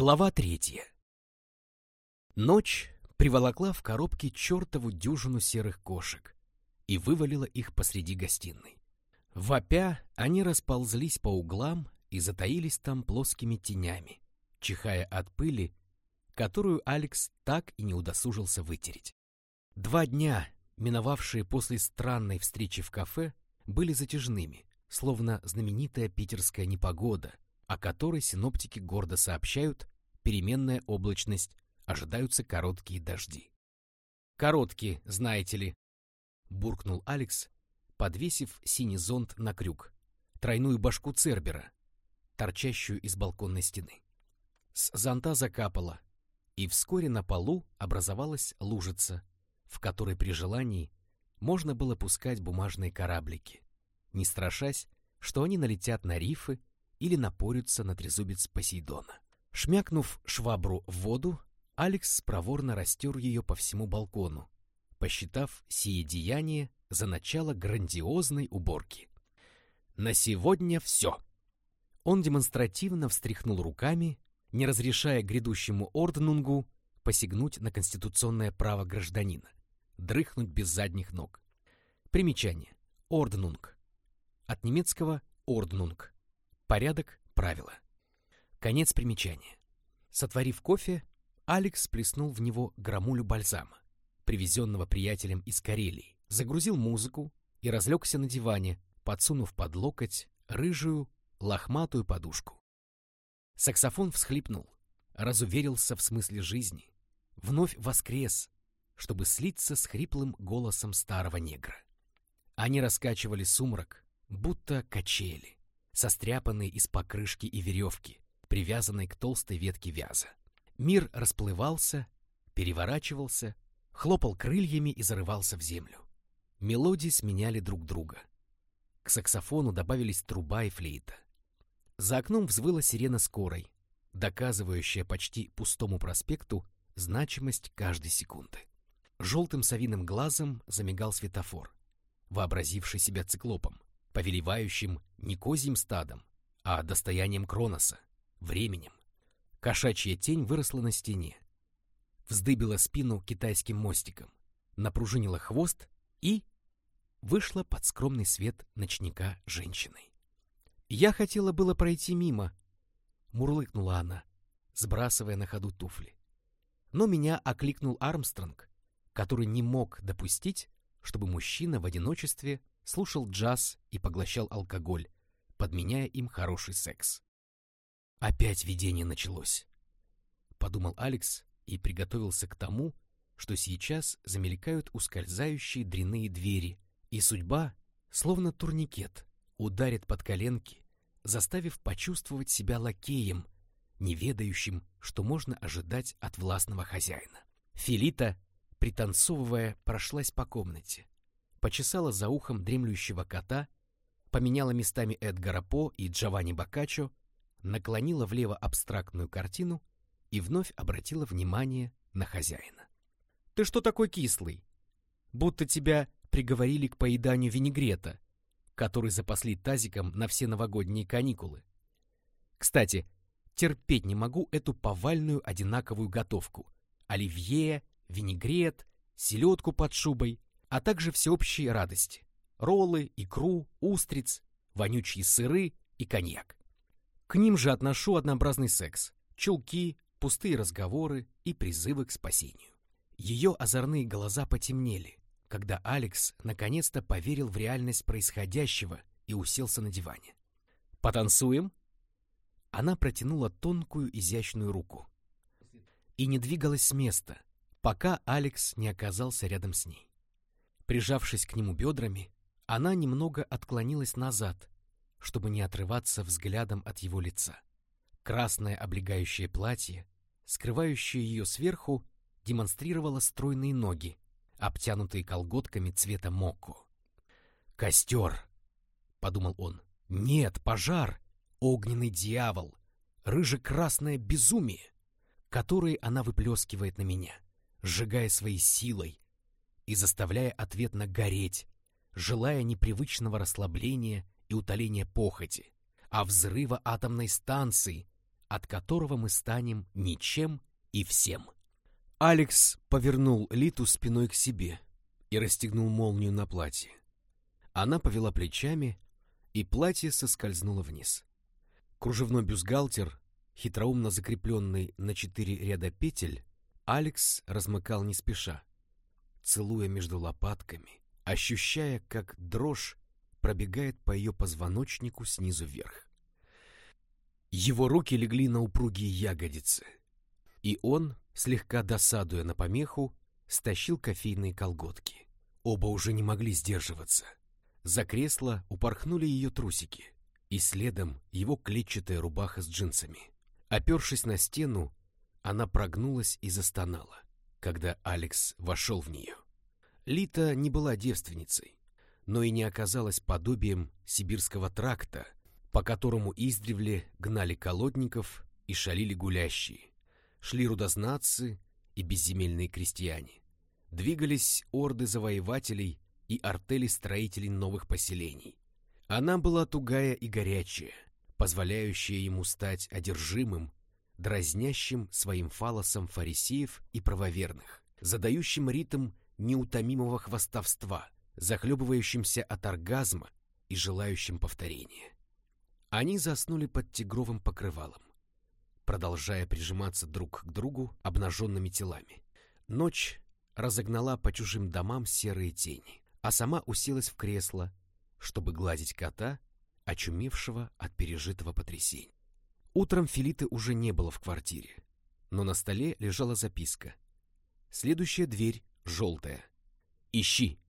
Глава третья. Ночь приволокла в коробке чертову дюжину серых кошек и вывалила их посреди гостиной. Вопя, они расползлись по углам и затаились там плоскими тенями, чихая от пыли, которую Алекс так и не удосужился вытереть. Два дня, миновавшие после странной встречи в кафе, были затяжными, словно знаменитая питерская непогода — о которой синоптики гордо сообщают, переменная облачность, ожидаются короткие дожди. «Короткие, знаете ли», — буркнул Алекс, подвесив синий зонт на крюк, тройную башку Цербера, торчащую из балконной стены. С зонта закапало, и вскоре на полу образовалась лужица, в которой при желании можно было пускать бумажные кораблики, не страшась, что они налетят на рифы или напорются на трезубец Посейдона. Шмякнув швабру в воду, Алекс проворно растер ее по всему балкону, посчитав сие деяние за начало грандиозной уборки. «На сегодня все!» Он демонстративно встряхнул руками, не разрешая грядущему орднунгу посягнуть на конституционное право гражданина, дрыхнуть без задних ног. Примечание. Орднунг. От немецкого «орднунг» Порядок, правила. Конец примечания. Сотворив кофе, Алекс плеснул в него грамулю бальзама, привезенного приятелем из Карелии, загрузил музыку и разлегся на диване, подсунув под локоть рыжую, лохматую подушку. Саксофон всхлипнул, разуверился в смысле жизни, вновь воскрес, чтобы слиться с хриплым голосом старого негра. Они раскачивали сумрак, будто качели состряпанные из покрышки и веревки, привязанной к толстой ветке вяза. Мир расплывался, переворачивался, хлопал крыльями и зарывался в землю. Мелодии сменяли друг друга. К саксофону добавились труба и флейта. За окном взвыла сирена скорой, доказывающая почти пустому проспекту значимость каждой секунды. Желтым совиным глазом замигал светофор, вообразивший себя циклопом повелевающим не козьим стадом, а достоянием Кроноса, временем. Кошачья тень выросла на стене, вздыбила спину китайским мостиком, напружинила хвост и вышла под скромный свет ночника женщиной. Я хотела было пройти мимо, мурлыкнула она, сбрасывая на ходу туфли. Но меня окликнул Армстронг, который не мог допустить, чтобы мужчина в одиночестве слушал джаз и поглощал алкоголь, подменяя им хороший секс. Опять видение началось. Подумал Алекс и приготовился к тому, что сейчас замелькают ускользающие дряные двери, и судьба, словно турникет, ударит под коленки, заставив почувствовать себя лакеем, не ведающим, что можно ожидать от властного хозяина. Филита, пританцовывая, прошлась по комнате, почесала за ухом дремлющего кота, поменяла местами Эдгара По и Джованни Боккаччо, наклонила влево абстрактную картину и вновь обратила внимание на хозяина. «Ты что такой кислый? Будто тебя приговорили к поеданию винегрета, который запасли тазиком на все новогодние каникулы. Кстати, терпеть не могу эту повальную одинаковую готовку. Оливье, винегрет, селедку под шубой а также всеобщие радости — роллы, икру, устриц, вонючие сыры и коньяк. К ним же отношу однообразный секс, чулки, пустые разговоры и призывы к спасению. Ее озорные глаза потемнели, когда Алекс наконец-то поверил в реальность происходящего и уселся на диване. «Потанцуем?» Она протянула тонкую изящную руку и не двигалась с места, пока Алекс не оказался рядом с ней. Прижавшись к нему бедрами, она немного отклонилась назад, чтобы не отрываться взглядом от его лица. Красное облегающее платье, скрывающее ее сверху, демонстрировало стройные ноги, обтянутые колготками цвета моко. «Костер!» — подумал он. «Нет, пожар! Огненный дьявол! Рыже-красное безумие, которое она выплескивает на меня, сжигая своей силой, и заставляя ответно гореть, желая непривычного расслабления и утоления похоти, а взрыва атомной станции, от которого мы станем ничем и всем. Алекс повернул Литу спиной к себе и расстегнул молнию на платье. Она повела плечами, и платье соскользнуло вниз. Кружевной бюстгальтер, хитроумно закрепленный на четыре ряда петель, Алекс размыкал не спеша, целуя между лопатками, ощущая, как дрожь пробегает по ее позвоночнику снизу вверх. Его руки легли на упругие ягодицы, и он, слегка досадуя на помеху, стащил кофейные колготки. Оба уже не могли сдерживаться. За кресло упорхнули ее трусики, и следом его клетчатая рубаха с джинсами. Опершись на стену, она прогнулась и застонала, когда Алекс вошел в нее. Лита не была девственницей, но и не оказалась подобием сибирского тракта, по которому издревле гнали колодников и шалили гулящие, шли рудознатцы и безземельные крестьяне. Двигались орды завоевателей и артели строителей новых поселений. Она была тугая и горячая, позволяющая ему стать одержимым, дразнящим своим фалосом фарисеев и правоверных, задающим ритм неутомимого хвастовства, захлебывающимся от оргазма и желающим повторения. Они заснули под тигровым покрывалом, продолжая прижиматься друг к другу обнаженными телами. Ночь разогнала по чужим домам серые тени, а сама уселась в кресло, чтобы гладить кота, очумевшего от пережитого потрясения. Утром Филиты уже не было в квартире, но на столе лежала записка. Следующая дверь желтая. «Ищи!»